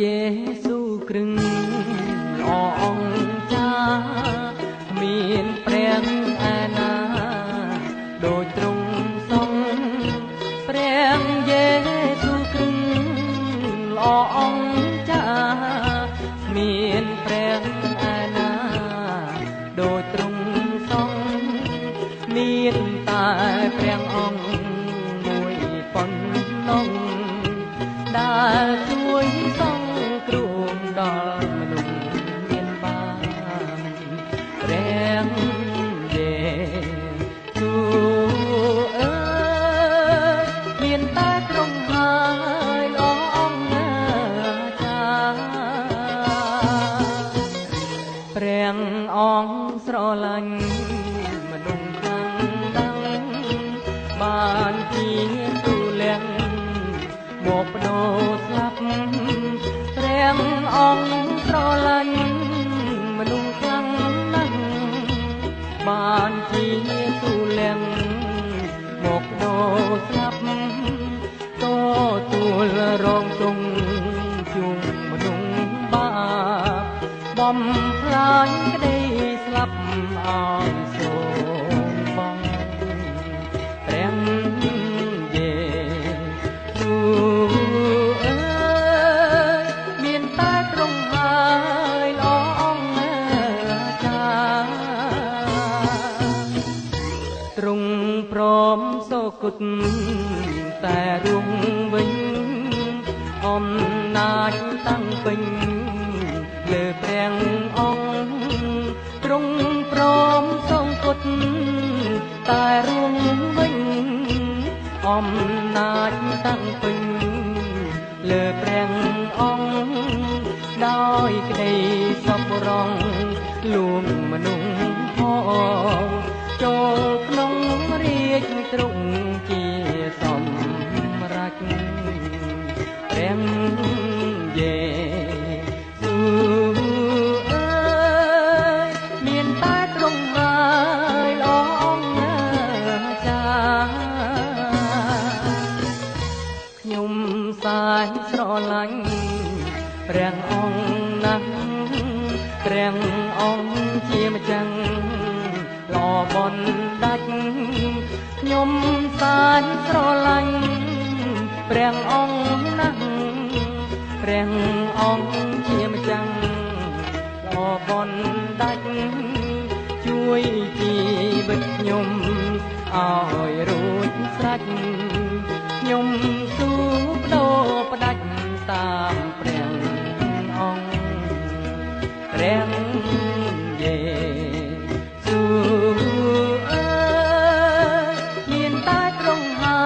យេស៊ូគ្រឹងអអង្គចាមានព្រះអាណាដោយទ្រង់សងព្រះយេស៊ូគ្រឹងល្អអង្គចាមានព្រះអាណាដោយទ្រង់សងមានតែព្រះអង្គមួយប៉ុណ្ណឹងដែល ងយេទូអើយមានតែត្រង់ហើយល្អអង្គចាព្រះអង្គស្រឡាញ់ បំផ្លាញក្តីស្លាប់អោយសូមបងព្រះយេស៊ូអើយមានតែត្រង់ហើយល្អអង្គចាទ្រង់ព្រមសូគុតតែរួងវិញអំណាចតាំងពេញ តែរួងវិញអំណាចតាំងពេញលើព្រះអង្គដោយក្តីសពរងលួងមនុស្សផងចូលក្នុងរាជទ្រង់ ខ្ញុំសាយស្រឡាញ់ព្រះអង្គណាស់ព្រះអង្គជាម្ចាស់ល្អបនដាច់ខ្ញុំសាយស្រឡាញ់ព្រះអង្គណាស់ព្រះអង្គជាម្ចាស់ល្អបនដាច់ជួយជីវិតខ្ញុំឲ្យរួចស្រេចខ្ញុំស៊ូបដូរបដាច់ តាមព្រះអង្គព្រះយេស៊ូអើយមានតែត្រង់ហើ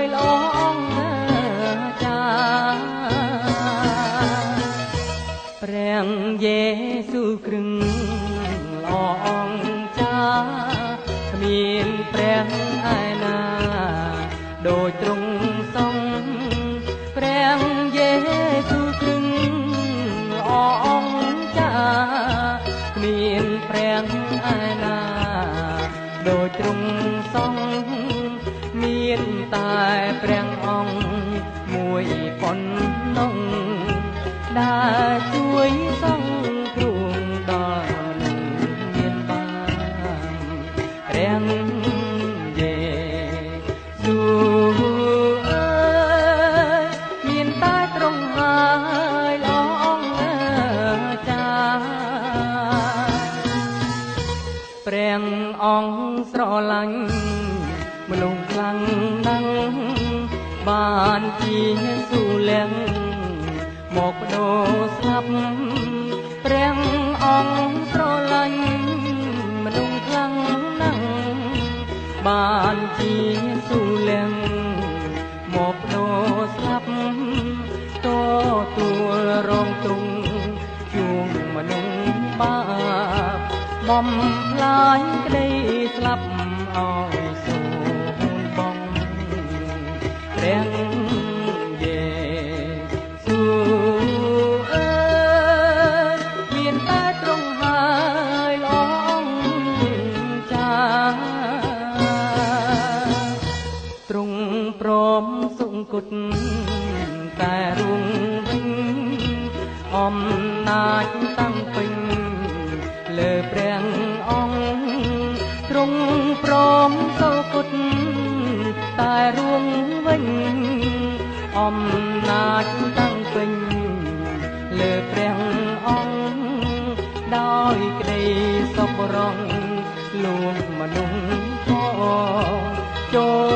យល្អអង្គចាព្រះយេស៊ូគ្រឹងល្អអង្គចាគ្មានព្រះឯណា ដោយទ្រង់សង់ មានព្រះឯណាដោយទ្រង់សង់មានតែព្រះអង្គមួយប៉ុណ្ណោះដែលជួយសង្ព្រះអង្គស្រឡាញ់មនុស្សខ្លាំងណាស់បានជាស៊ូលៀងមកបដូរស្លាប់ព្រះអង្គស្រឡាញ់មនុស្សខ្លាំងណាស់បានជា បំផ្លាញក្តីស្លាប់ឲ្យសូនបងព្រះយេស៊ូអើយមានតែត្រង់ហើយល្អអង្គចាទ្រង់ព្រមសង្គុតតែរួងវិញអំណាចតាំងពេញ លើព្រះអង្គទ្រង់ព្រមសោគុតតែរួងវិញអំណាចតាំងពេញលើព្រះអង្គដោយក្តីសុខរងលួងមនុស្សផងចូល